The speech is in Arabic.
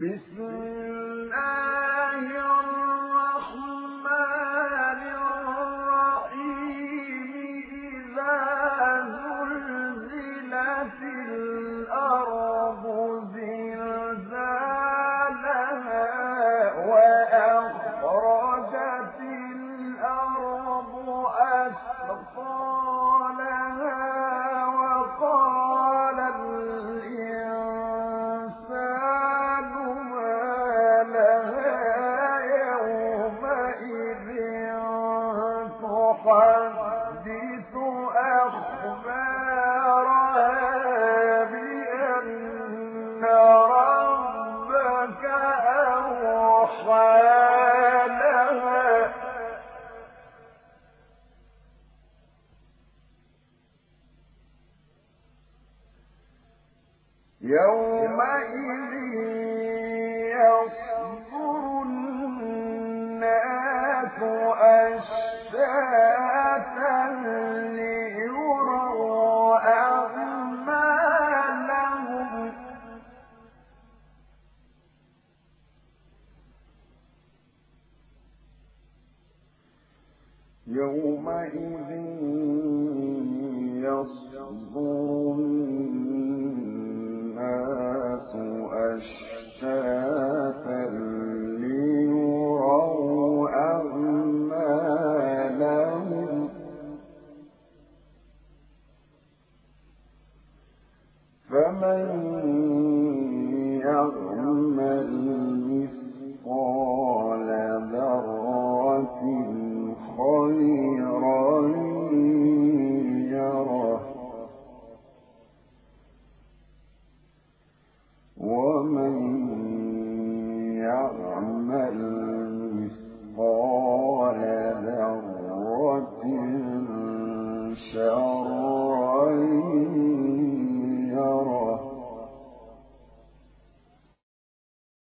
بسم الله يومئذ يصدر أشتاتا ليروا أعمالهم. يومئذ يصدر فمن يعمل مثقال ذرة خيرا يره ومن يعمل مثقال ذرة شرا